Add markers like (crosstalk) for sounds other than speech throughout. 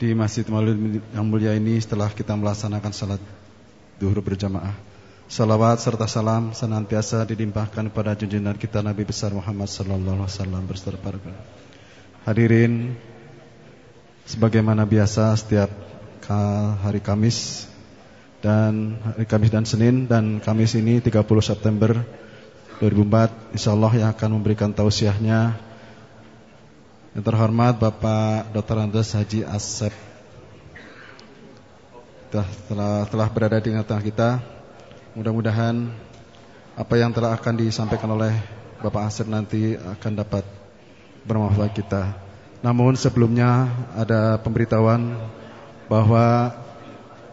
di Masjid Maulid yang mulia ini setelah kita melaksanakan salat duhur berjamaah. Salawat serta salam senantiasa dilimpahkan kepada junjungan kita Nabi besar Muhammad sallallahu alaihi wasallam berserta Hadirin sebagaimana biasa setiap hari Kamis dan hari Kamis dan Senin dan Kamis ini 30 September 2004 insyaallah yang akan memberikan tausiahnya yang terhormat Bapak Dr. Andes Haji Asep telah, telah berada di tengah kita. Mudah-mudahan apa yang telah akan disampaikan oleh Bapak Asep nanti akan dapat bermanfaat kita. Namun sebelumnya ada pemberitahuan bahwa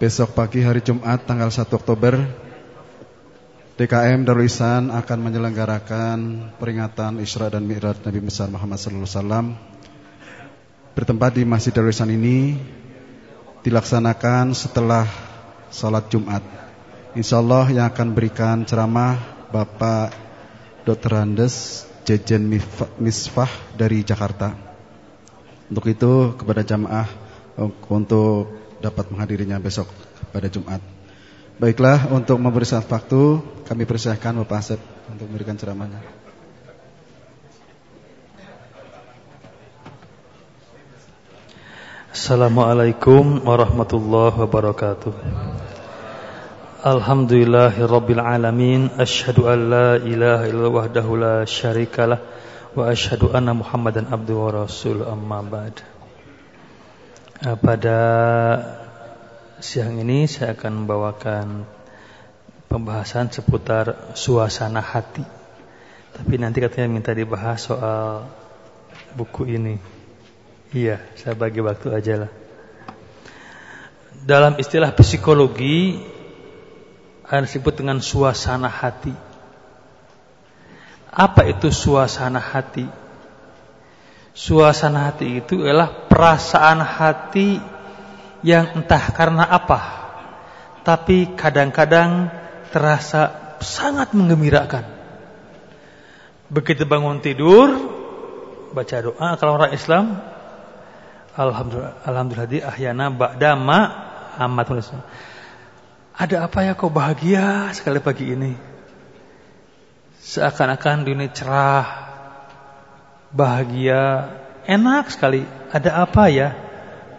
besok pagi hari Jumat tanggal 1 Oktober DKM Darul Ihsan akan menyelenggarakan peringatan Isra dan Mi'raj Nabi besar Muhammad sallallahu alaihi wasallam. Bertempat di Masjid Darul Ihsan ini dilaksanakan setelah salat Jumat. Insyaallah yang akan berikan ceramah Bapak Dr. Andes Jejen Misfah dari Jakarta. Untuk itu kepada jamaah untuk dapat menghadirinya besok pada Jumat. Baiklah, untuk memberi waktu, kami persilahkan Bapak Asep untuk memberikan ceramahnya. Assalamualaikum warahmatullahi wabarakatuh. Alhamdulillahirabbil alamin, asyhadu an la ilaha illallah wahdahu la syarikalah wa asyhadu anna Muhammadan abduhu wa rasul amma ba'd. Pada siang ini saya akan membawakan pembahasan seputar suasana hati. Tapi nanti katanya minta dibahas soal buku ini. Iya, saya bagi waktu aja lah. Dalam istilah psikologi ada disebut dengan suasana hati. Apa itu suasana hati? Suasana hati itu adalah perasaan hati yang entah karena apa tapi kadang-kadang terasa sangat menggembirakan. Begitu bangun tidur baca doa kalau orang Islam alhamdulillah alhamdulillah di ahyana ba'dama amat Ada apa ya kok bahagia sekali pagi ini? Seakan-akan dunia cerah, bahagia, enak sekali. Ada apa ya?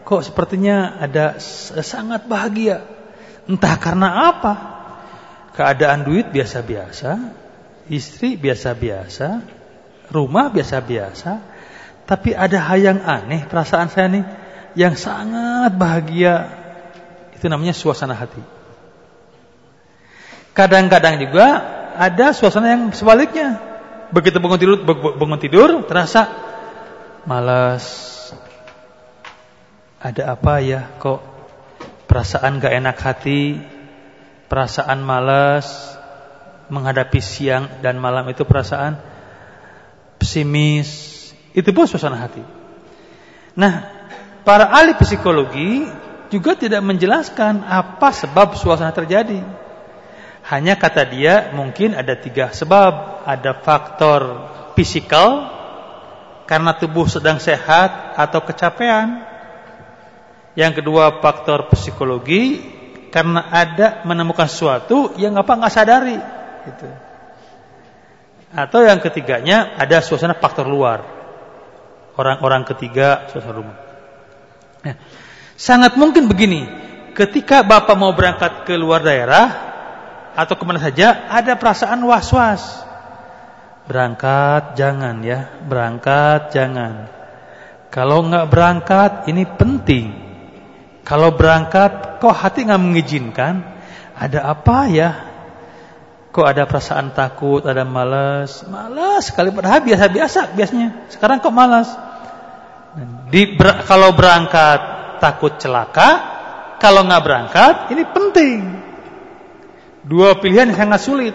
Kok sepertinya ada sangat bahagia. Entah karena apa. Keadaan duit biasa-biasa, istri biasa-biasa, rumah biasa-biasa, tapi ada hal yang aneh perasaan saya nih yang sangat bahagia. Itu namanya suasana hati. Kadang-kadang juga ada suasana yang sebaliknya. Begitu bangun tidur, bangun tidur terasa malas, ada apa ya kok perasaan gak enak hati, perasaan malas menghadapi siang dan malam itu perasaan pesimis. Itu pun suasana hati. Nah, para ahli psikologi juga tidak menjelaskan apa sebab suasana terjadi. Hanya kata dia mungkin ada tiga sebab. Ada faktor fisikal karena tubuh sedang sehat atau kecapean. Yang kedua faktor psikologi karena ada menemukan sesuatu yang apa nggak sadari gitu. Atau yang ketiganya ada suasana faktor luar. Orang-orang ketiga suasana rumah. Ya. Sangat mungkin begini, ketika Bapak mau berangkat ke luar daerah atau ke mana saja ada perasaan was-was. Berangkat jangan ya, berangkat jangan. Kalau nggak berangkat ini penting. Kalau berangkat kok hati nggak mengizinkan? Ada apa ya? Kok ada perasaan takut, ada malas, malas sekali padahal biasa-biasa biasanya. Sekarang kok malas? Di, ber, kalau berangkat takut celaka, kalau nggak berangkat ini penting. Dua pilihan yang sangat sulit.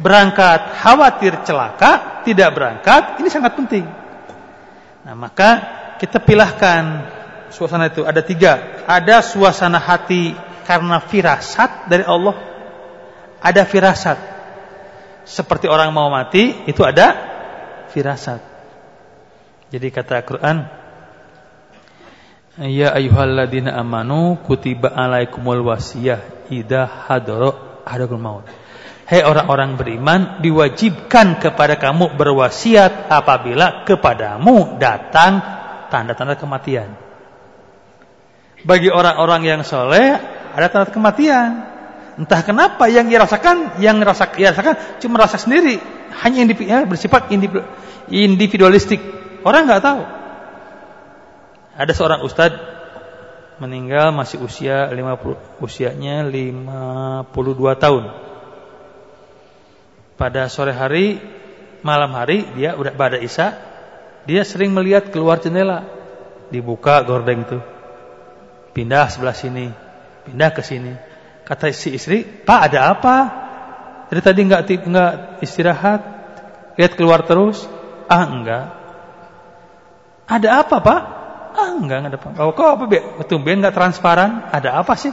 Berangkat khawatir celaka, tidak berangkat ini sangat penting. Nah maka kita pilahkan suasana itu ada tiga. Ada suasana hati karena firasat dari Allah. Ada firasat. Seperti orang mau mati, itu ada firasat. Jadi kata Al-Quran, Ya ayyuhalladzina amanu kutiba alaikumul wasiyah idza hadara ahadakumul maut. Hei orang-orang beriman, diwajibkan kepada kamu berwasiat apabila kepadamu datang tanda-tanda kematian. Bagi orang-orang yang soleh ada tanda kematian. Entah kenapa yang dirasakan, yang rasak, rasakan cuma rasa sendiri, hanya ya, bersifat individualistik. Orang nggak tahu. Ada seorang ustadz meninggal masih usia 50 usianya 52 tahun. Pada sore hari, malam hari dia udah pada Isya, dia sering melihat keluar jendela. Dibuka gordeng itu. Pindah sebelah sini, pindah ke sini. Kata si istri, "Pak, ada apa?" Dari tadi enggak enggak istirahat, lihat keluar terus. Ah, enggak. Ada apa, Pak? Ah enggak, enggak ada apa. Oh, kok apa tumben enggak transparan? Ada apa sih?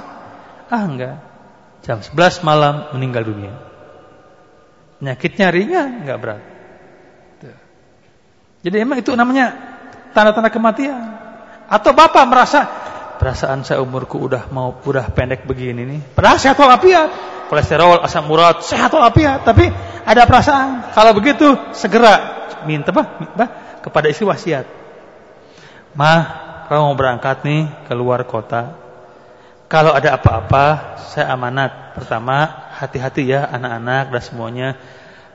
Ah enggak. Jam 11 malam meninggal dunia. Penyakitnya ringan, enggak berat. Jadi emang itu namanya tanda-tanda kematian. Atau bapak merasa perasaan saya umurku udah mau udah pendek begini nih. Padahal sehat walafiat. Kolesterol, asam urat, sehat walafiat. Tapi ada perasaan. Kalau begitu segera minta apa? kepada istri wasiat. Mah, kalau mau berangkat nih keluar kota. Kalau ada apa-apa, saya amanat. Pertama, hati-hati ya anak-anak dan semuanya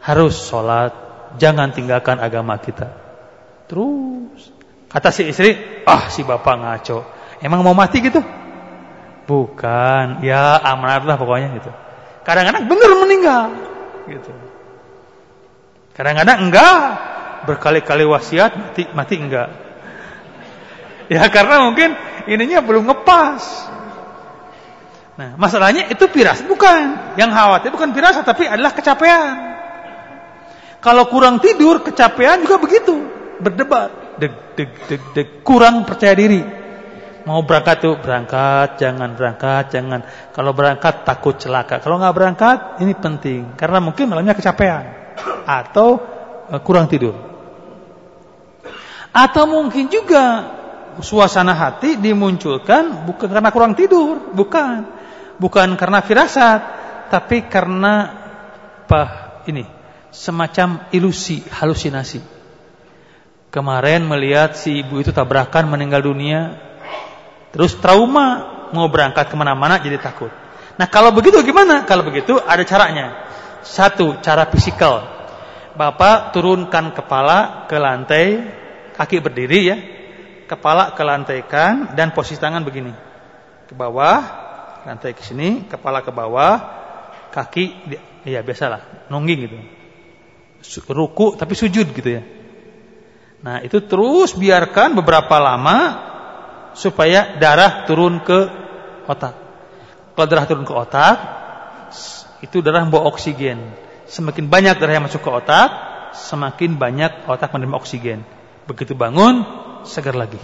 harus sholat. Jangan tinggalkan agama kita. Terus kata si istri, ah si bapak ngaco. Emang mau mati gitu? Bukan, ya amanat lah pokoknya gitu. Kadang-kadang benar meninggal, gitu. Kadang-kadang enggak, berkali-kali wasiat mati mati enggak. (laughs) Ya karena mungkin ininya belum ngepas. Nah, masalahnya itu piras bukan. Yang khawatir bukan piras tapi adalah kecapean. Kalau kurang tidur, kecapean juga begitu. Berdebat, deg deg deg deg, kurang percaya diri. Mau berangkat tuh berangkat, jangan berangkat, jangan. Kalau berangkat takut celaka. Kalau nggak berangkat, ini penting karena mungkin malamnya kecapean atau eh, kurang tidur. Atau mungkin juga suasana hati dimunculkan bukan karena kurang tidur, bukan. Bukan karena firasat, tapi karena apa ini? Semacam ilusi, halusinasi. Kemarin melihat si ibu itu tabrakan meninggal dunia, terus trauma, mau berangkat ke mana-mana jadi takut. Nah kalau begitu gimana? Kalau begitu ada caranya. Satu, cara fisikal. Bapak turunkan kepala ke lantai, kaki berdiri ya, kepala ke lantaikan dan posisi tangan begini. Ke bawah, lantai ke sini, kepala ke bawah, kaki ya biasalah, nongging gitu. Ruku tapi sujud gitu ya. Nah, itu terus biarkan beberapa lama supaya darah turun ke otak. Kalau darah turun ke otak, itu darah membawa oksigen. Semakin banyak darah yang masuk ke otak, semakin banyak otak menerima oksigen. Begitu bangun, segar lagi.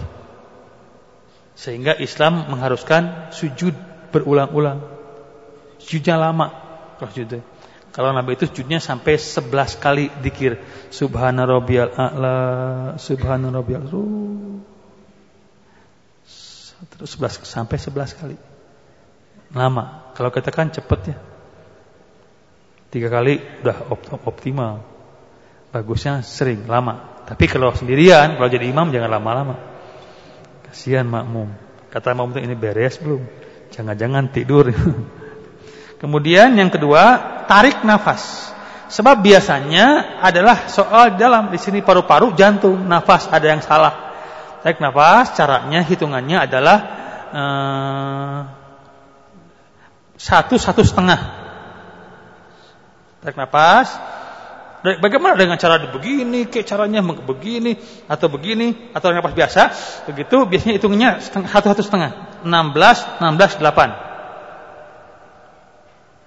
Sehingga Islam mengharuskan sujud berulang-ulang. Sujudnya lama. Kalau sujud. Kalau Nabi itu sujudnya sampai 11 kali dikir. Subhana rabbiyal a'la, Terus 11 sampai 11 kali. Lama. Kalau kita kan cepet ya. Tiga kali udah optimal. Bagusnya sering, lama. Tapi kalau sendirian, kalau jadi imam jangan lama-lama. Kasihan makmum. Kata makmum ini beres belum? Jangan-jangan tidur. (laughs) Kemudian yang kedua, tarik nafas. Sebab biasanya adalah soal dalam di sini paru-paru, jantung, nafas ada yang salah. Tarik nafas, caranya hitungannya adalah eh, satu satu setengah. Tarik nafas, Bagaimana dengan cara begini, kayak caranya begini atau begini atau pas biasa? Begitu biasanya hitungnya satu satu setengah, enam belas, enam belas, delapan.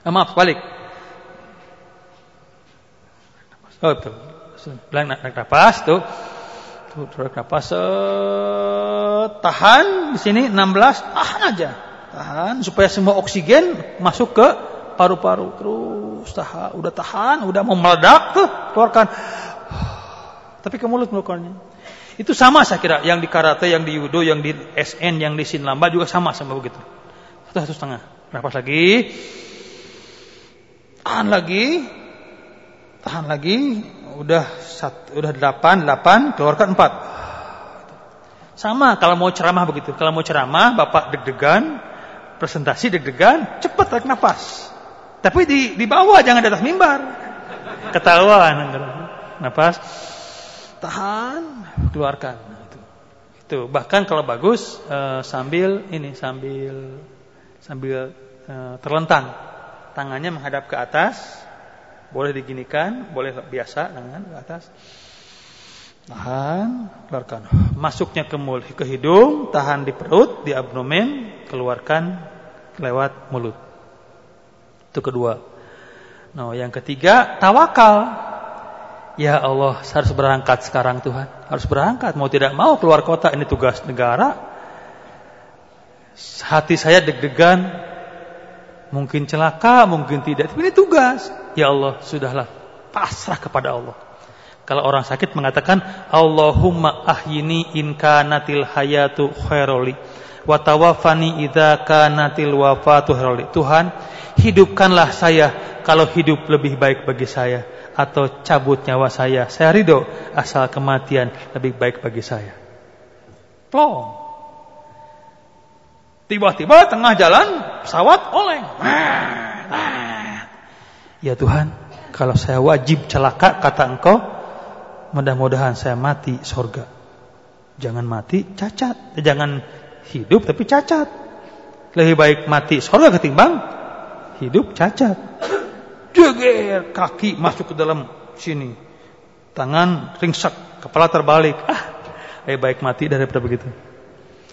Eh, maaf, balik. Oh, betul. Bilang naik napas tuh. Tuh, naik napas. tahan di sini 16, tahan aja. Tahan supaya semua oksigen masuk ke paru-paru terus tahan, udah tahan, udah mau meledak tuh keluarkan. (sighs) Tapi ke mulut mengeluarkannya. Itu sama saya kira, yang di karate, yang di judo, yang di SN, yang di sinlamba juga sama sama begitu. Satu satu setengah. Nafas lagi. Tahan lagi. Tahan lagi. Udah satu, udah delapan, delapan, keluarkan empat. Sama kalau mau ceramah begitu. Kalau mau ceramah, bapak deg-degan, presentasi deg-degan, cepat tarik nafas. Tapi di di bawah jangan di atas mimbar. Ketahuan. Nafas. Tahan, keluarkan. Itu. Bahkan kalau bagus uh, sambil ini sambil sambil uh, terlentang. Tangannya menghadap ke atas. Boleh diginikan, boleh biasa tangan ke atas. Tahan, keluarkan. Masuknya ke mulut, ke hidung, tahan di perut, di abdomen, keluarkan lewat mulut. Itu kedua. Nah, yang ketiga, tawakal. Ya Allah, saya harus berangkat sekarang Tuhan. Harus berangkat, mau tidak mau keluar kota, ini tugas negara. Hati saya deg-degan, mungkin celaka, mungkin tidak. Tapi ini tugas. Ya Allah, sudahlah, pasrah kepada Allah. Kalau orang sakit mengatakan, Allahumma ahyini in kanatil hayatu khairoli. Watawafani idha kanatil wafatu khairoli. Tuhan, hidupkanlah saya kalau hidup lebih baik bagi saya atau cabut nyawa saya. Saya ridho asal kematian lebih baik bagi saya. Plong. Tiba-tiba tengah jalan pesawat oleng. Ya Tuhan, kalau saya wajib celaka kata Engkau, mudah-mudahan saya mati sorga. Jangan mati cacat, jangan hidup tapi cacat. Lebih baik mati sorga ketimbang hidup cacat. Jeger kaki masuk ke dalam sini. Tangan ringsek, kepala terbalik. Ah, lebih baik mati daripada begitu.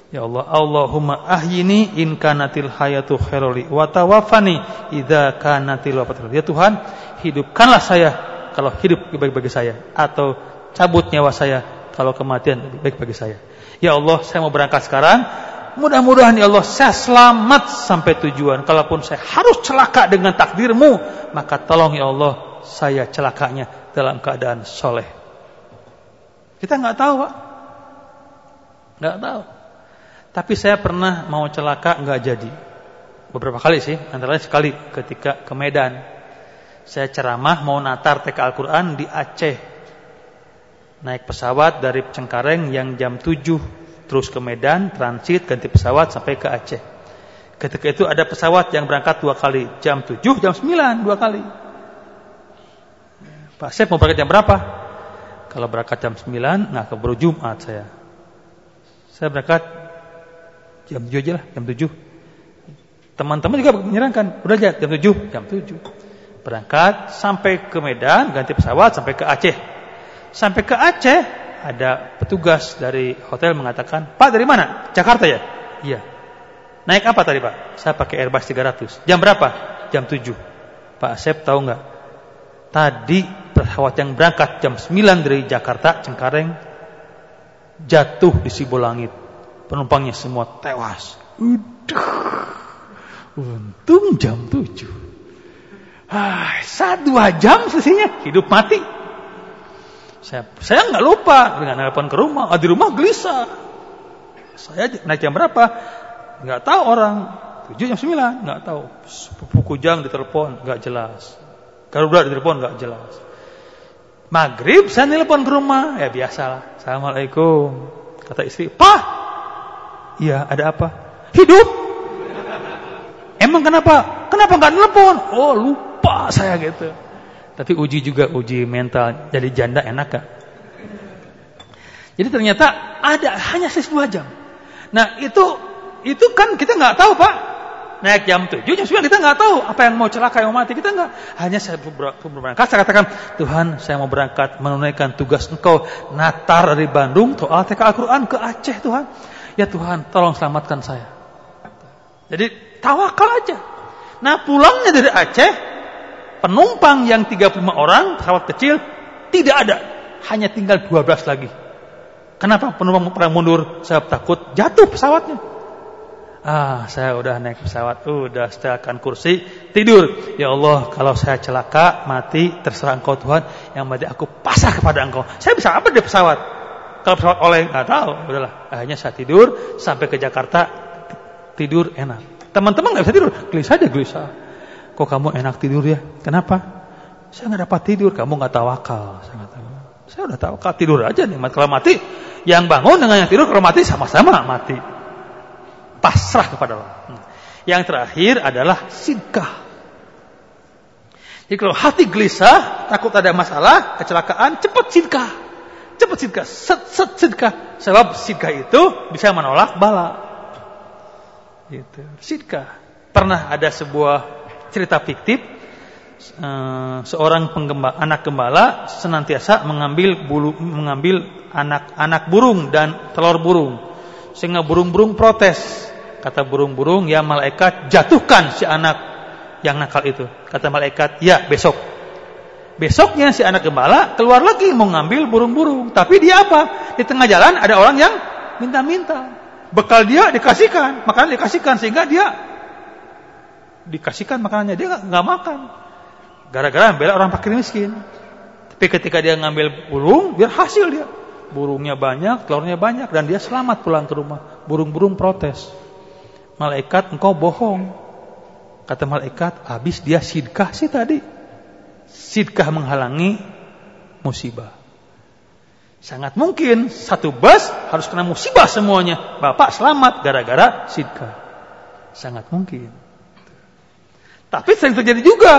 Ya Allah, Allahumma ahyini in kanatil hayatu khairoli wa tawaffani idza kanatil wafatu. Ya Tuhan, hidupkanlah saya kalau hidup baik bagi saya atau cabut nyawa saya kalau kematian baik bagi saya. Ya Allah, saya mau berangkat sekarang Mudah-mudahan ya Allah saya selamat sampai tujuan. Kalaupun saya harus celaka dengan takdirmu, maka tolong ya Allah saya celakanya dalam keadaan soleh. Kita nggak tahu pak, nggak tahu. Tapi saya pernah mau celaka nggak jadi. Beberapa kali sih, antara lain sekali ketika ke Medan. Saya ceramah mau natar TK Al-Quran di Aceh. Naik pesawat dari Cengkareng yang jam 7 terus ke Medan, transit, ganti pesawat sampai ke Aceh. Ketika itu ada pesawat yang berangkat dua kali, jam 7, jam 9, dua kali. Pak Sep mau berangkat jam berapa? Kalau berangkat jam 9, nggak keburu Jumat saya. Saya berangkat jam 7 aja lah, jam 7. Teman-teman juga menyerangkan, udah aja jam 7, jam 7. Berangkat sampai ke Medan, ganti pesawat sampai ke Aceh. Sampai ke Aceh, ada petugas dari hotel mengatakan, Pak dari mana? Jakarta ya? Iya. Naik apa tadi Pak? Saya pakai Airbus 300. Jam berapa? Jam 7. Pak Asep tahu nggak? Tadi pesawat yang berangkat jam 9 dari Jakarta, Cengkareng, jatuh di Sibolangit. Penumpangnya semua tewas. Udah. Untung jam 7. Ah, satu dua jam selesainya hidup mati. Saya saya nggak lupa dengan telepon ke rumah. Oh, di rumah gelisah. Saya naik jam berapa? Nggak tahu orang. Tujuh jam sembilan nggak tahu. Jam ditelepon nggak jelas. Garuda ditelepon nggak jelas. Maghrib saya telepon ke rumah, ya biasalah. Assalamualaikum. Kata istri, Pak, iya ada apa? Hidup. Emang kenapa? Kenapa nggak telepon? Oh lupa saya gitu. Tapi uji juga uji mental. Jadi janda enak kan? Jadi ternyata ada hanya dua jam. Nah itu itu kan kita nggak tahu pak. Naik jam tujuh jam sembilan kita nggak tahu apa yang mau celaka yang mati kita nggak. Hanya saya berangkat saya katakan Tuhan saya mau berangkat menunaikan tugas Engkau natar dari Bandung atau TK Al-Quran ke Aceh Tuhan. Ya Tuhan tolong selamatkan saya. Jadi tawakal aja. Nah pulangnya dari Aceh penumpang yang 35 orang pesawat kecil tidak ada. Hanya tinggal 12 lagi. Kenapa penumpang perang mundur? Saya takut jatuh pesawatnya. Ah saya udah naik pesawat. Udah setelkan kursi tidur. Ya Allah kalau saya celaka mati terserah engkau Tuhan. Yang mati aku pasrah kepada engkau. Saya bisa apa di pesawat Kalau pesawat oleh nggak tahu, udahlah. Akhirnya saya tidur sampai ke Jakarta tidur enak. Teman-teman nggak bisa tidur, gelisah aja gelisah. Kok kamu enak tidur ya? Kenapa? Saya nggak dapat tidur, kamu nggak tawakal. Saya nggak tahu. Saya udah tawakal tidur aja nih. Kalau mati, yang bangun dengan yang tidur kalau mati sama-sama mati. Pasrah kepada Allah. Hmm. Yang terakhir adalah sidkah. Jadi kalau hati gelisah, takut ada masalah, kecelakaan, cepat sidkah. Cepat sidkah, set set sidkah. Sebab sidkah itu bisa menolak bala. Gitu. Sidkah. Pernah ada sebuah cerita fiktif uh, seorang penggembala, anak gembala senantiasa mengambil bulu, mengambil anak-anak burung dan telur burung. Sehingga burung-burung protes. Kata burung-burung, "Ya malaikat, jatuhkan si anak yang nakal itu. Kata malaikat, ya besok. Besoknya si anak gembala keluar lagi mau ngambil burung-burung. Tapi dia apa? Di tengah jalan ada orang yang minta-minta. Bekal dia dikasihkan, makanan dikasihkan sehingga dia dikasihkan makanannya dia nggak makan. Gara-gara bela orang fakir miskin. Tapi ketika dia ngambil burung, biar hasil dia. Burungnya banyak, telurnya banyak dan dia selamat pulang ke rumah. Burung-burung protes. Malaikat engkau bohong. Kata malaikat, habis dia sidkah sih tadi. Sidkah menghalangi musibah. Sangat mungkin satu bus harus kena musibah semuanya. Bapak selamat gara-gara sidkah. Sangat mungkin. Tapi sering terjadi juga.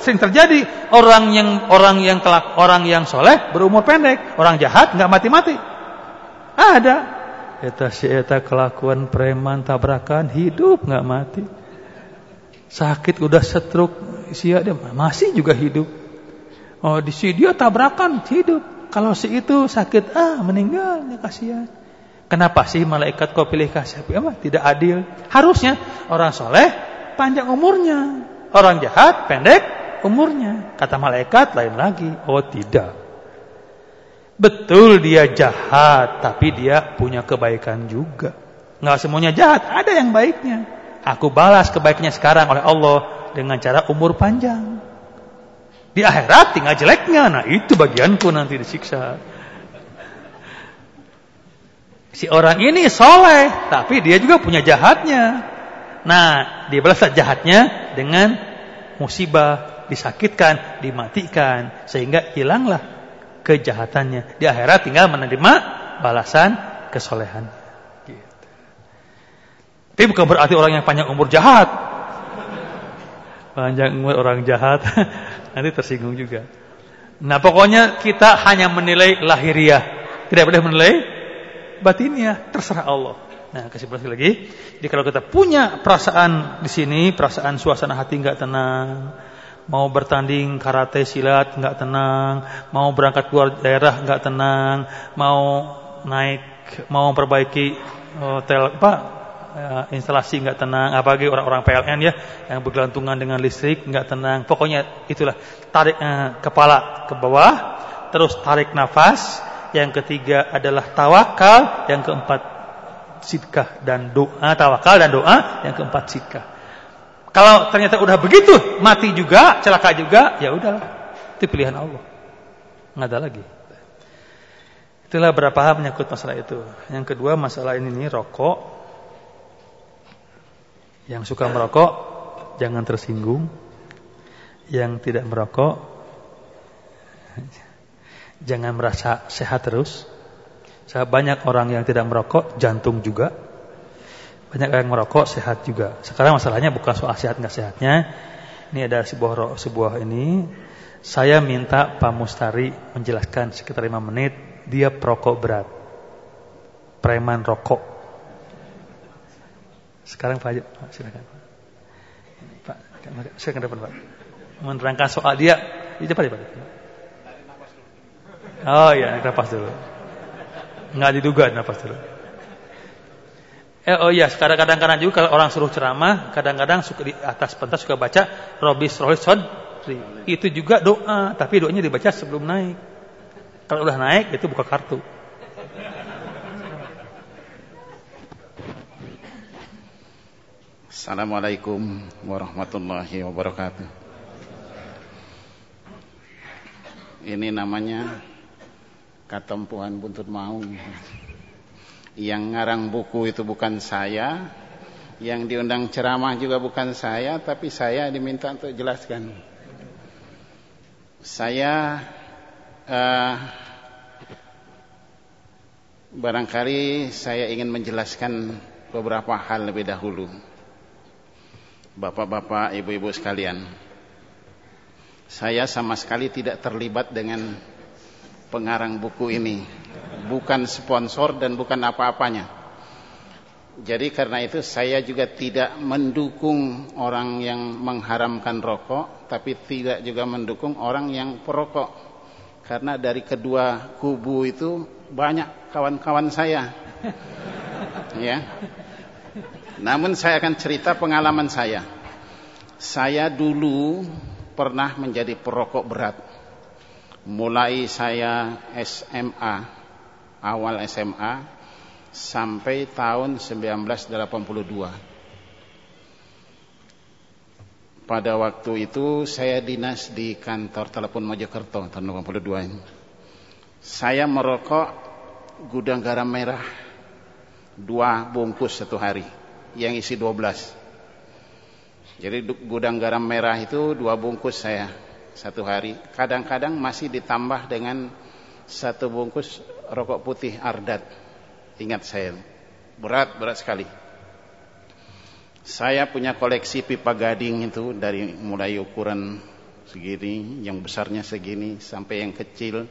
Sering terjadi orang yang orang yang kelak orang yang soleh berumur pendek, orang jahat nggak mati-mati. Ada. Eta si eta kelakuan preman tabrakan hidup nggak mati sakit udah setruk sia dia. Masih juga hidup. Oh di si dia tabrakan hidup. Kalau si itu sakit ah meninggal ya kasihan. Kenapa sih malaikat kau pilih kasih? Apa tidak adil. Harusnya orang soleh panjang umurnya. Orang jahat pendek umurnya. Kata malaikat lain lagi oh tidak. Betul dia jahat tapi dia punya kebaikan juga. Nggak semuanya jahat ada yang baiknya Aku balas kebaikannya sekarang oleh Allah dengan cara umur panjang. Di akhirat tinggal jeleknya. Nah itu bagianku nanti disiksa. Si orang ini soleh, tapi dia juga punya jahatnya. Nah, dia balas jahatnya dengan musibah, disakitkan, dimatikan, sehingga hilanglah kejahatannya. Di akhirat tinggal menerima balasan kesolehan. Tapi bukan berarti orang yang panjang umur jahat. Panjang umur orang jahat (laughs) nanti tersinggung juga. Nah, pokoknya kita hanya menilai lahiriah, tidak boleh menilai batiniah, terserah Allah. Nah, kasih kesimpulan lagi. Jadi kalau kita punya perasaan di sini, perasaan suasana hati nggak tenang, mau bertanding karate silat nggak tenang, mau berangkat keluar daerah nggak tenang, mau naik, mau memperbaiki hotel apa uh, instalasi nggak tenang, apalagi orang-orang PLN ya yang bergelantungan dengan listrik nggak tenang. Pokoknya itulah tarik uh, kepala ke bawah, terus tarik nafas. Yang ketiga adalah tawakal, yang keempat sidkah dan doa, tawakal dan doa, yang keempat sidkah. Kalau ternyata udah begitu, mati juga, celaka juga, ya udahlah. Itu pilihan Allah. Nggak ada lagi. Itulah berapa hal menyangkut masalah itu. Yang kedua masalah ini nih rokok. Yang suka merokok jangan tersinggung. Yang tidak merokok jangan merasa sehat terus. Saya banyak orang yang tidak merokok jantung juga. Banyak yang merokok sehat juga. Sekarang masalahnya bukan soal sehat nggak sehatnya. Ini ada sebuah sebuah ini. Saya minta Pak Mustari menjelaskan sekitar 5 menit. Dia perokok berat. Preman rokok. Sekarang Pak Pak silakan. Pak, saya ke depan Pak. Menerangkan soal dia. Di depan Pak. Oh iya, nafas dulu. Enggak diduga nafas dulu. Eh, oh iya, sekarang kadang-kadang juga kalau orang suruh ceramah, kadang-kadang suka di atas pentas suka baca Robis Rohis Itu juga doa, tapi doanya dibaca sebelum naik. Kalau udah naik itu buka kartu. Assalamualaikum warahmatullahi wabarakatuh. Ini namanya Katempuhan Buntut Maung. Yang ngarang buku itu bukan saya, yang diundang ceramah juga bukan saya, tapi saya diminta untuk jelaskan. Saya uh, barangkali saya ingin menjelaskan beberapa hal lebih dahulu. Bapak-bapak, ibu-ibu sekalian. Saya sama sekali tidak terlibat dengan pengarang buku ini. Bukan sponsor dan bukan apa-apanya. Jadi karena itu saya juga tidak mendukung orang yang mengharamkan rokok, tapi tidak juga mendukung orang yang perokok. Karena dari kedua kubu itu banyak kawan-kawan saya. (laughs) ya. Namun saya akan cerita pengalaman saya. Saya dulu pernah menjadi perokok berat. Mulai saya SMA, awal SMA sampai tahun 1982. Pada waktu itu saya dinas di kantor telepon Mojokerto tahun 82 ini. Saya merokok gudang garam merah dua bungkus satu hari yang isi 12 jadi gudang garam merah itu dua bungkus saya satu hari. Kadang-kadang masih ditambah dengan satu bungkus rokok putih Ardat. Ingat saya, berat berat sekali. Saya punya koleksi pipa gading itu dari mulai ukuran segini, yang besarnya segini sampai yang kecil.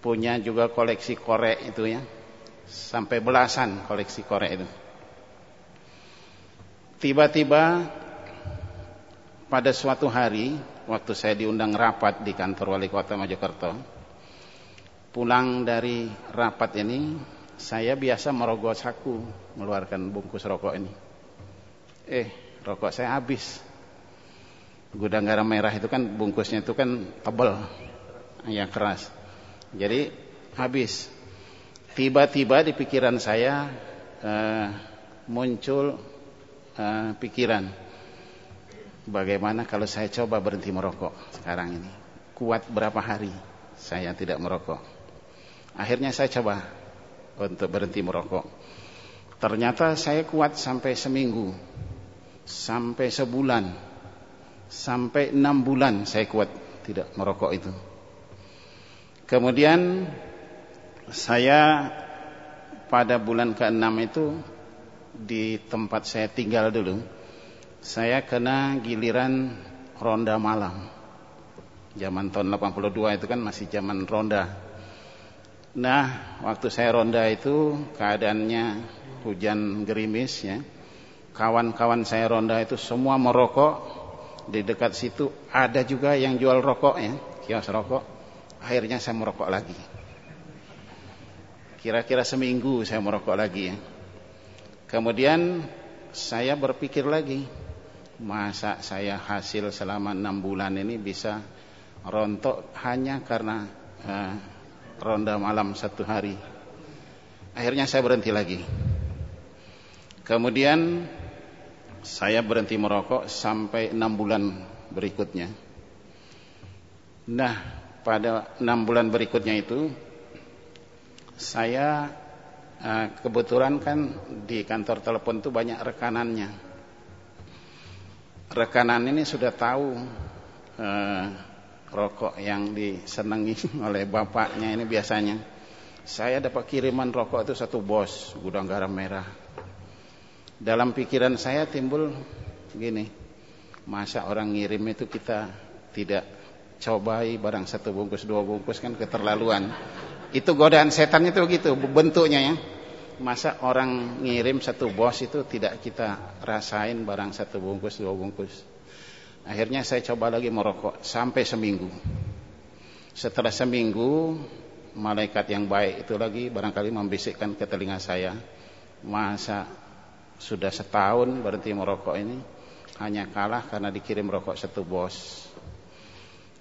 Punya juga koleksi korek itu ya, sampai belasan koleksi korek itu. Tiba-tiba pada suatu hari waktu saya diundang rapat di kantor wali kota Mojokerto pulang dari rapat ini saya biasa merogoh saku mengeluarkan bungkus rokok ini. Eh rokok saya habis. Gudang garam merah itu kan bungkusnya itu kan tebal yang keras. Jadi habis. Tiba-tiba di pikiran saya uh, muncul uh, pikiran Bagaimana kalau saya coba berhenti merokok sekarang ini? Kuat berapa hari saya tidak merokok? Akhirnya saya coba untuk berhenti merokok. Ternyata saya kuat sampai seminggu, sampai sebulan, sampai enam bulan saya kuat tidak merokok itu. Kemudian saya pada bulan ke-6 itu di tempat saya tinggal dulu saya kena giliran ronda malam. Zaman tahun 82 itu kan masih zaman ronda. Nah, waktu saya ronda itu keadaannya hujan gerimis ya. Kawan-kawan saya ronda itu semua merokok. Di dekat situ ada juga yang jual rokok ya, kios rokok. Akhirnya saya merokok lagi. Kira-kira seminggu saya merokok lagi ya. Kemudian saya berpikir lagi, masa saya hasil selama enam bulan ini bisa rontok hanya karena uh, ronda malam satu hari. Akhirnya saya berhenti lagi. Kemudian saya berhenti merokok sampai enam bulan berikutnya. Nah, pada enam bulan berikutnya itu saya kebetulan kan di kantor telepon itu banyak rekanannya rekanan ini sudah tahu eh, rokok yang disenangi (laughs) oleh bapaknya ini biasanya. Saya dapat kiriman rokok itu satu bos gudang garam merah. Dalam pikiran saya timbul gini, masa orang ngirim itu kita tidak cobai barang satu bungkus dua bungkus kan keterlaluan. Itu godaan setan itu begitu bentuknya ya. Masa orang ngirim satu bos itu tidak kita rasain barang satu bungkus, dua bungkus. Akhirnya saya coba lagi merokok sampai seminggu. Setelah seminggu, malaikat yang baik itu lagi barangkali membisikkan ke telinga saya. Masa sudah setahun berhenti merokok ini hanya kalah karena dikirim rokok satu bos.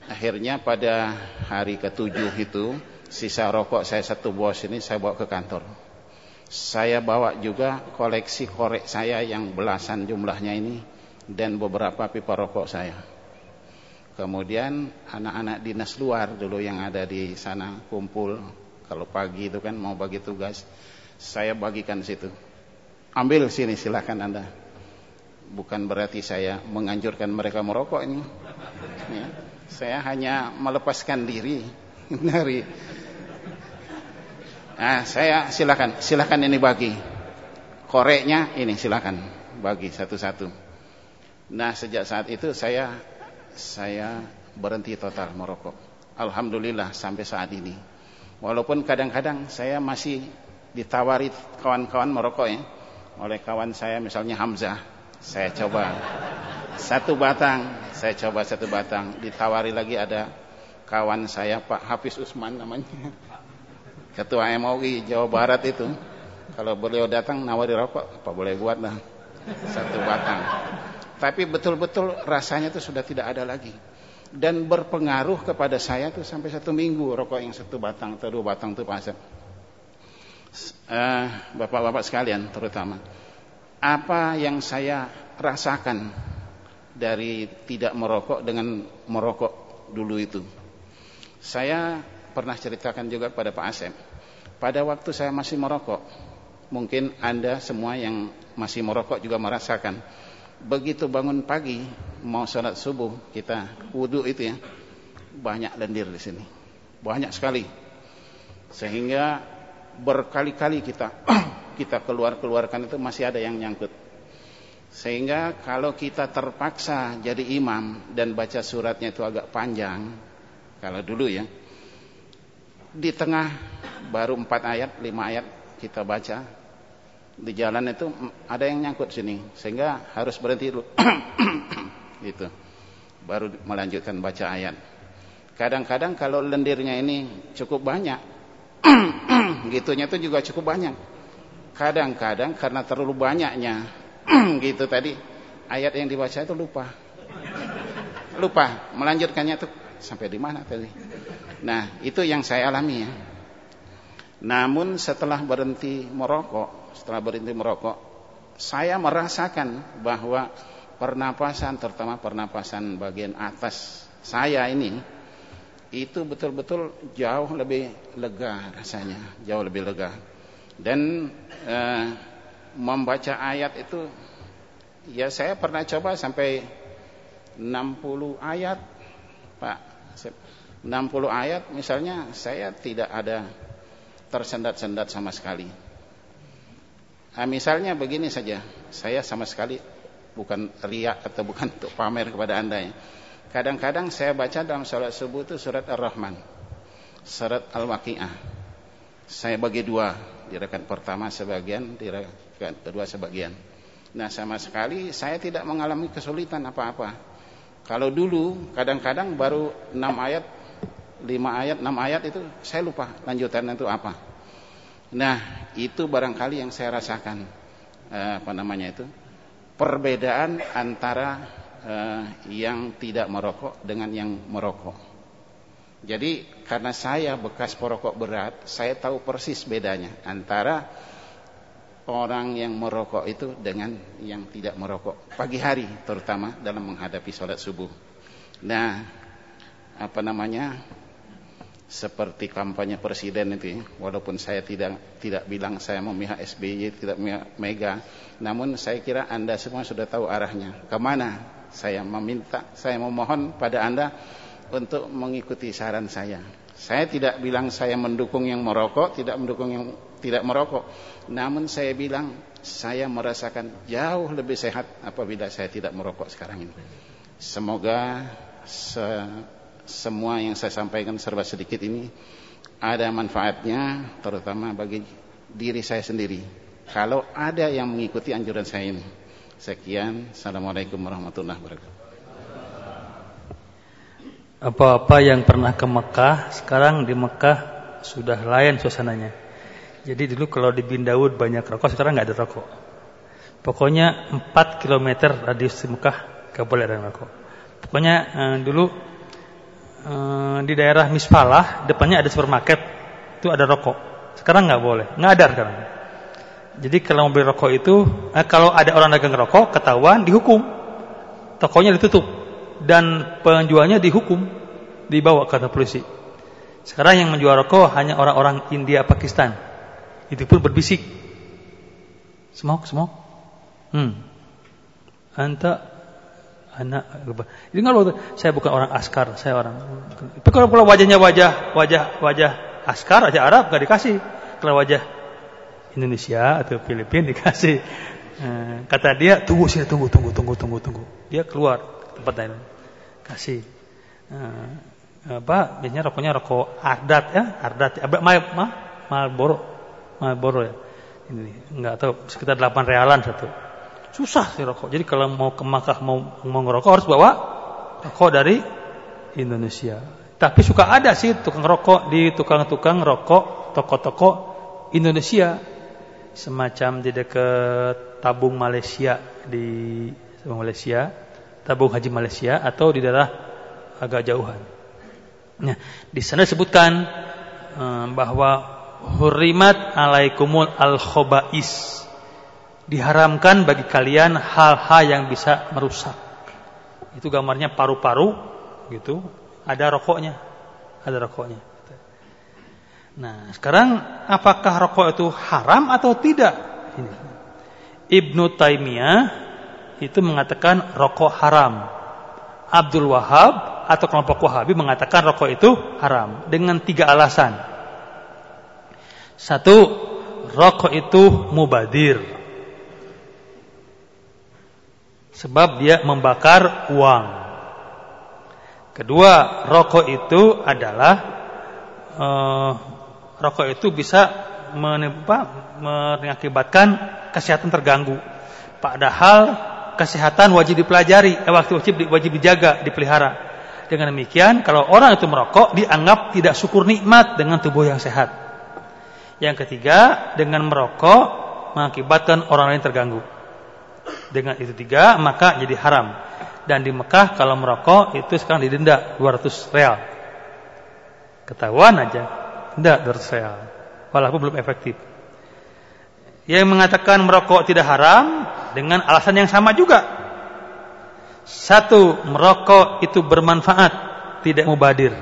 Akhirnya pada hari ketujuh itu sisa rokok saya satu bos ini saya bawa ke kantor saya bawa juga koleksi korek saya yang belasan jumlahnya ini dan beberapa pipa rokok saya. Kemudian anak-anak dinas luar dulu yang ada di sana kumpul Kalau pagi itu kan mau bagi tugas, saya bagikan situ. Ambil sini silahkan Anda. Bukan berarti saya menganjurkan mereka merokok ini. Ya. Saya hanya melepaskan diri (laughs) dari Nah, saya silakan, silakan ini bagi. Koreknya ini silakan bagi satu-satu. Nah, sejak saat itu saya saya berhenti total merokok. Alhamdulillah sampai saat ini. Walaupun kadang-kadang saya masih ditawari kawan-kawan merokok ya. Oleh kawan saya misalnya Hamzah. Saya coba satu batang, saya coba satu batang. Ditawari lagi ada kawan saya Pak Hafiz Usman namanya. Ketua MUI Jawa Barat itu. Kalau beliau datang nawari rokok, apa boleh buat lah. Satu batang. Tapi betul-betul rasanya itu sudah tidak ada lagi dan berpengaruh kepada saya tuh sampai satu minggu rokok yang satu batang atau dua batang itu pasang. Uh, Bapak-bapak sekalian terutama, apa yang saya rasakan dari tidak merokok dengan merokok dulu itu. Saya pernah ceritakan juga kepada Pak Asep. Pada waktu saya masih merokok, mungkin Anda semua yang masih merokok juga merasakan. Begitu bangun pagi mau sholat subuh kita wudhu itu ya banyak lendir di sini. Banyak sekali. Sehingga berkali-kali kita (clears throat) kita keluar keluarkan itu masih ada yang nyangkut. Sehingga kalau kita terpaksa jadi imam dan baca suratnya itu agak panjang kalau dulu ya di tengah baru empat ayat lima ayat kita baca. Di jalan itu ada yang nyangkut sini sehingga harus berhenti dulu. (clears throat) Gitu. Baru melanjutkan baca ayat. Kadang-kadang kalau lendirnya ini cukup banyak (clears throat) gitunya itu juga cukup banyak. Kadang-kadang karena terlalu banyaknya (clears throat) gitu tadi ayat yang dibaca itu lupa. Lupa melanjutkannya itu sampai di mana tadi nah itu yang saya alami ya namun setelah berhenti merokok setelah berhenti merokok, saya merasakan bahwa pernapasan terutama pernapasan bagian atas saya ini itu betul-betul jauh lebih lega rasanya, jauh lebih lega. Dan eh, membaca ayat itu ya saya pernah coba sampai 60 ayat, Pak. 60 ayat misalnya saya tidak ada tersendat-sendat sama sekali Nah, misalnya begini saja, saya sama sekali bukan riak atau bukan untuk pamer kepada anda ya. Kadang-kadang saya baca dalam sholat subuh itu surat Ar-Rahman, surat Al-Waqi'ah. Saya bagi dua, di pertama sebagian, di kedua sebagian. Nah sama sekali saya tidak mengalami kesulitan apa-apa. Kalau dulu kadang-kadang baru enam ayat, lima ayat, enam ayat itu saya lupa lanjutannya itu apa. Nah, itu barangkali yang saya rasakan eh, apa namanya itu perbedaan antara eh, yang tidak merokok dengan yang merokok. Jadi karena saya bekas perokok berat, saya tahu persis bedanya antara orang yang merokok itu dengan yang tidak merokok pagi hari terutama dalam menghadapi sholat subuh. Nah, apa namanya seperti kampanye presiden itu ya. walaupun saya tidak tidak bilang saya memihak SBY tidak memihak Mega namun saya kira anda semua sudah tahu arahnya ke mana saya meminta saya memohon pada anda untuk mengikuti saran saya saya tidak bilang saya mendukung yang merokok tidak mendukung yang tidak merokok namun saya bilang saya merasakan jauh lebih sehat apabila saya tidak merokok sekarang ini semoga se semua yang saya sampaikan serba sedikit ini ada manfaatnya terutama bagi diri saya sendiri. Kalau ada yang mengikuti anjuran saya ini. Sekian, Assalamualaikum warahmatullahi wabarakatuh. Apa-apa yang pernah ke Mekah, sekarang di Mekah sudah lain suasananya. Jadi dulu kalau di Bin Daud banyak rokok, sekarang nggak ada rokok. Pokoknya 4 km radius di Mekah nggak boleh ada rokok. Pokoknya eh, dulu Eh, di daerah Misfalah depannya ada supermarket itu ada rokok sekarang nggak boleh nggak ada sekarang jadi kalau mau beli rokok itu eh, kalau ada orang dagang rokok ketahuan dihukum tokonya ditutup dan penjualnya dihukum dibawa ke polisi Sekarang yang menjual rokok hanya orang-orang India Pakistan. Itu pun berbisik. Smoke, smoke. Hmm. Anta anak Ini kalau saya bukan orang askar, saya orang. Tapi kalau, kalau wajahnya wajah wajah wajah askar aja Arab gak dikasih. Kalau wajah Indonesia atau Filipina (laughs) dikasih. Eh, kata dia tunggu sini tunggu tunggu tunggu tunggu tunggu. Dia keluar tempat lain. Kasih. Eh, apa biasanya rokoknya rokok adat ya adat ya. mal mal malboro malboro ya. Ini nggak tahu sekitar 8 realan satu. Susah sih rokok. Jadi kalau mau ke Makkah mau mau ngerokok harus bawa rokok dari Indonesia. Tapi suka ada sih tukang rokok di tukang-tukang rokok toko-toko Indonesia. Semacam di dekat tabung Malaysia di tabung Malaysia tabung haji Malaysia atau di daerah agak jauhan. Nah, di sana disebutkan uh, bahwa hurimat alaikumul al-khobais. Diharamkan bagi kalian hal-hal yang bisa merusak. Itu gambarnya paru-paru gitu. Ada rokoknya. Ada rokoknya. Nah, sekarang apakah rokok itu haram atau tidak? Ibnu Taimiyah itu mengatakan rokok haram. Abdul Wahab atau kelompok Wahabi mengatakan rokok itu haram dengan tiga alasan. Satu, rokok itu mubadir. Sebab dia membakar uang. Kedua, rokok itu adalah uh, rokok itu bisa mengakibatkan kesehatan terganggu. Padahal kesehatan wajib dipelajari, eh, waktu wajib wajib dijaga, dipelihara. Dengan demikian, kalau orang itu merokok, dianggap tidak syukur nikmat dengan tubuh yang sehat. Yang ketiga, dengan merokok mengakibatkan orang lain terganggu. Dengan itu tiga, maka jadi haram. Dan di Mekah kalau merokok itu sekarang didenda 200 real. Ketahuan aja, denda 200 real. Walaupun belum efektif. Yang mengatakan merokok tidak haram dengan alasan yang sama juga. Satu, merokok itu bermanfaat, tidak mubadir.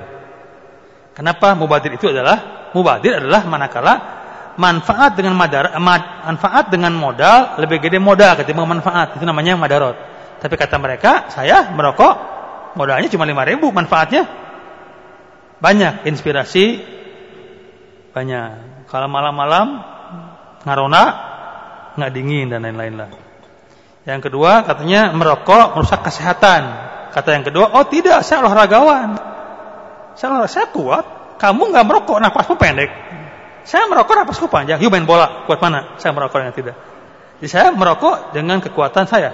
Kenapa mubadir itu adalah mubadir adalah manakala manfaat dengan madar, manfaat dengan modal lebih gede modal ketimbang manfaat. Itu namanya madarot. Tapi kata mereka, saya merokok modalnya cuma lima ribu, manfaatnya banyak, inspirasi banyak. Kalau malam-malam ngarona nggak dingin dan lain-lain lah. Yang kedua katanya merokok merusak kesehatan. Kata yang kedua, oh tidak, saya olahragawan. Saya saya kuat. Kamu nggak merokok, napasmu pendek. Saya merokok, napasku panjang. Yuk main bola, kuat mana? Saya merokok yang tidak. Jadi saya merokok dengan kekuatan saya.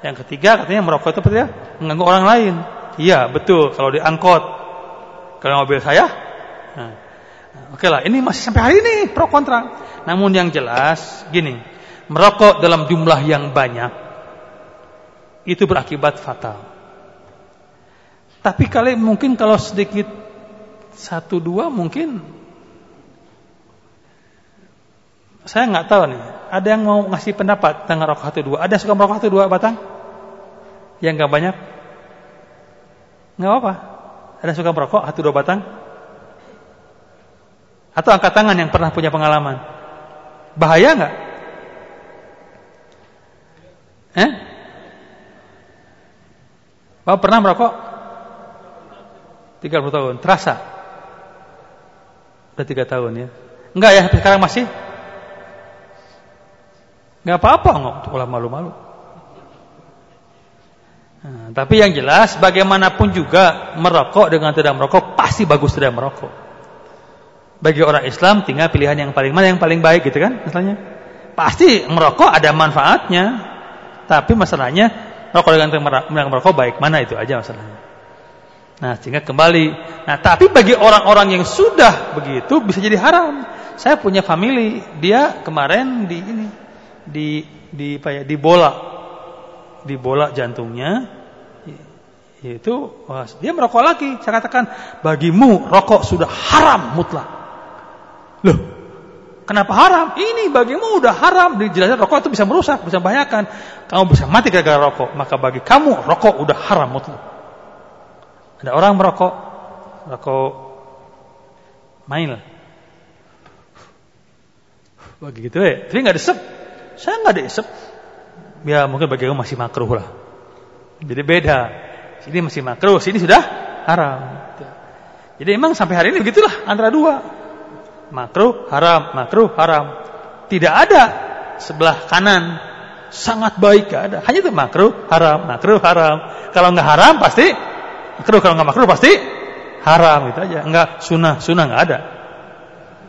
Yang ketiga katanya merokok itu ya, mengganggu orang lain. Iya betul. Kalau diangkot, kalau mobil saya, nah, oke lah. Ini masih sampai hari ini pro kontra. Namun yang jelas gini, merokok dalam jumlah yang banyak itu berakibat fatal. Tapi kali mungkin kalau sedikit satu dua mungkin saya nggak tahu nih. Ada yang mau ngasih pendapat tentang rokok satu dua? Ada suka satu dua batang? Yang nggak banyak? Nggak apa? Ada suka merokok satu dua batang? Atau angkat tangan yang pernah punya pengalaman? Bahaya nggak? Eh? Bapak pernah merokok? 30 tahun. Terasa? Udah 3 tahun ya. Enggak ya, sekarang masih? Enggak apa-apa nggak untuk malu-malu. Nah, tapi yang jelas bagaimanapun juga merokok dengan tidak merokok pasti bagus tidak merokok. Bagi orang Islam tinggal pilihan yang paling mana yang paling baik gitu kan misalnya. Pasti merokok ada manfaatnya. Tapi masalahnya rokok dengan merokok baik mana itu aja masalahnya. Nah, sehingga kembali. Nah, tapi bagi orang-orang yang sudah begitu bisa jadi haram. Saya punya family, dia kemarin di ini di di apa ya, di bola. Di bola jantungnya itu wah, dia merokok lagi. Saya katakan, bagimu rokok sudah haram mutlak. Loh, Kenapa haram? Ini bagimu udah haram. Dijelaskan rokok itu bisa merusak, bisa membahayakan. Kamu bisa mati gara-gara rokok. Maka bagi kamu rokok udah haram mutlak. Ada orang merokok, rokok. Bagi gitu ya. Tapi nggak desep. Saya nggak desep. Ya mungkin bagi kamu masih makruh lah. Jadi beda. Sini masih makruh, sini sudah haram. Jadi emang sampai hari ini begitulah antara dua. Makruh, haram, makruh, haram. Tidak ada sebelah kanan sangat baik ada. Hanya itu makruh, haram, makruh, haram. Kalau nggak haram pasti makruh, kalau nggak makruh pasti haram gitu aja. Enggak sunnah, sunnah nggak ada.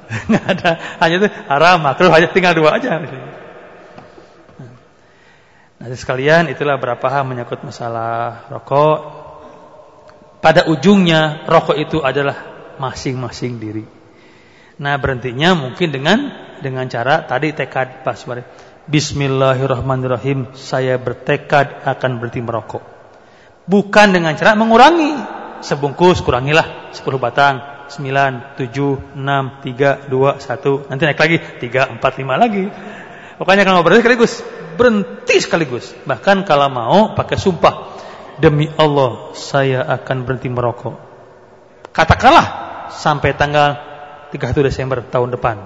(laughs) nggak ada. Hanya itu haram, makruh, hanya tinggal dua aja. Nah, sekalian itulah berapa hal menyangkut masalah rokok. Pada ujungnya rokok itu adalah masing-masing diri. Nah berhentinya mungkin dengan dengan cara tadi tekad pas Bismillahirrahmanirrahim Saya bertekad akan berhenti merokok Bukan dengan cara mengurangi. Sebungkus kurangilah. 10 batang 9, 7, 6, 3, 2, 1 Nanti naik lagi 3, 4, 5 lagi. Pokoknya kalau berhenti sekaligus. Berhenti sekaligus. Bahkan kalau mau pakai sumpah Demi Allah saya akan berhenti merokok. Katakanlah Sampai tanggal 31 Desember tahun depan.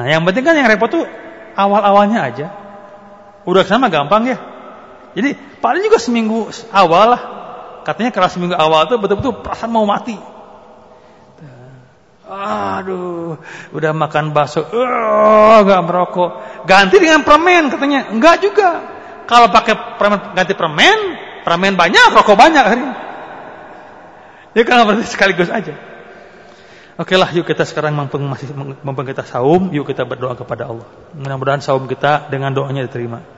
Nah yang penting kan yang repot tuh awal-awalnya aja. Udah sama gampang ya. Jadi paling juga seminggu awal lah. Katanya kalau seminggu awal tuh betul-betul perasaan mau mati. Aduh, udah makan bakso, uh, gak merokok. Ganti dengan permen katanya. Enggak juga. Kalau pakai permen ganti permen, permen banyak, rokok banyak hari. Ya kan berarti sekaligus aja. Oke lah, yuk kita sekarang mampu masih mampu kita saum, yuk kita berdoa kepada Allah. Mudah-mudahan saum kita dengan doanya diterima.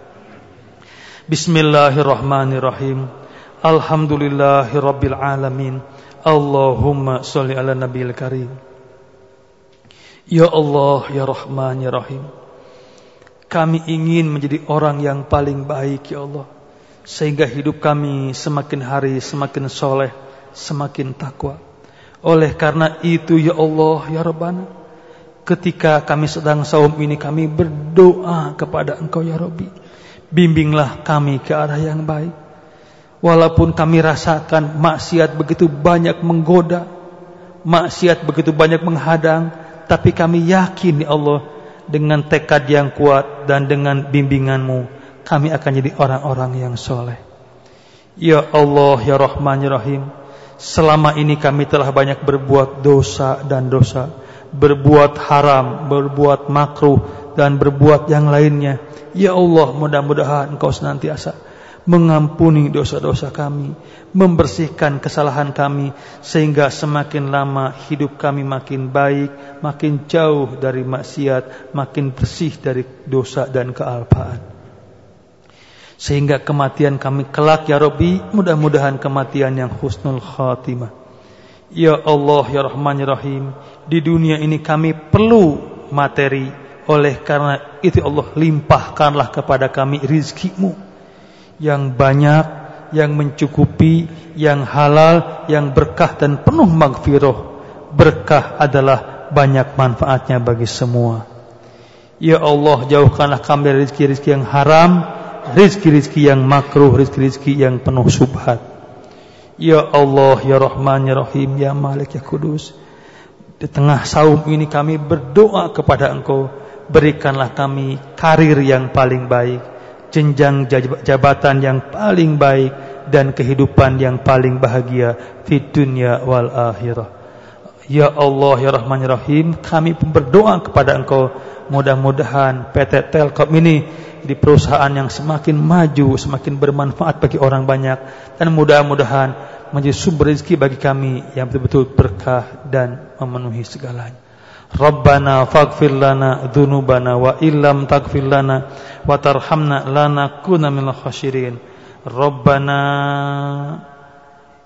Bismillahirrahmanirrahim. Alhamdulillahirabbil alamin. Allahumma sholli ala nabiyil karim. Ya Allah, ya Rahman, ya Rahim. Kami ingin menjadi orang yang paling baik ya Allah. Sehingga hidup kami semakin hari semakin soleh, semakin takwa. Oleh karena itu ya Allah ya Rabbana Ketika kami sedang saum ini kami berdoa kepada Engkau ya Rabbi Bimbinglah kami ke arah yang baik. Walaupun kami rasakan maksiat begitu banyak menggoda Maksiat begitu banyak menghadang Tapi kami yakin ya Allah Dengan tekad yang kuat dan dengan bimbinganmu Kami akan jadi orang-orang yang soleh. Ya Allah ya Rahman ya Rahim Selama ini kami telah banyak berbuat dosa dan dosa Berbuat haram, berbuat makruh Dan berbuat yang lainnya. Ya Allah mudah-mudahan engkau senantiasa Mengampuni dosa-dosa kami Membersihkan kesalahan kami Sehingga semakin lama hidup kami makin baik Makin jauh dari maksiat Makin bersih dari dosa dan kealpaan. Sehingga kematian kami kelak ya Rabbi mudah-mudahan kematian yang husnul khatimah. Ya Allah ya Rahman ya Rahim di dunia ini kami perlu materi oleh karena itu Allah limpahkanlah kepada kami rizkimu yang banyak yang mencukupi yang halal yang berkah dan penuh magfirah berkah adalah banyak manfaatnya bagi semua ya Allah jauhkanlah kami dari rizki-rizki yang haram rizki-rizki yang makruh, rizki-rizki yang penuh subhat. Ya Allah, Ya Rahman, Ya Rahim, Ya Malik, Ya Kudus. Di tengah saum ini kami berdoa kepada Engkau. Berikanlah kami karir yang paling baik. Jenjang jabatan yang paling baik. Dan kehidupan yang paling bahagia. Di dunia wal akhirah. Ya Allah, Ya Rahman, Ya Rahim. Kami berdoa kepada Engkau. Mudah-mudahan PT Telkom ini di perusahaan yang semakin maju, semakin bermanfaat bagi orang banyak dan mudah-mudahan menjadi sumber rezeki bagi kami yang betul-betul berkah dan memenuhi segalanya. Rabbana faghfir lana dzunubana wa illam taghfir lana wa tarhamna lanakunanna minal khasyirin. Rabbana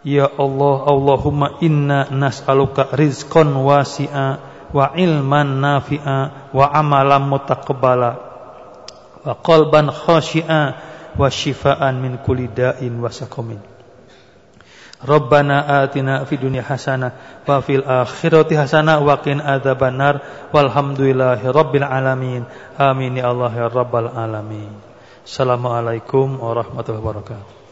Ya Allah Allahumma inna nas'aluka rizqan wasi'a wa ilman nafi'a wa amalan mutaqabbala wa qalban khashi'a wa shifaan min kulli da'in wa saqamin. Rabbana atina fid dunya hasanah wa fil akhirati hasanah wa qina adzabannar walhamdulillahi rabbil alamin. Amin ya Allah ya rabbal alamin. Assalamualaikum warahmatullahi wabarakatuh.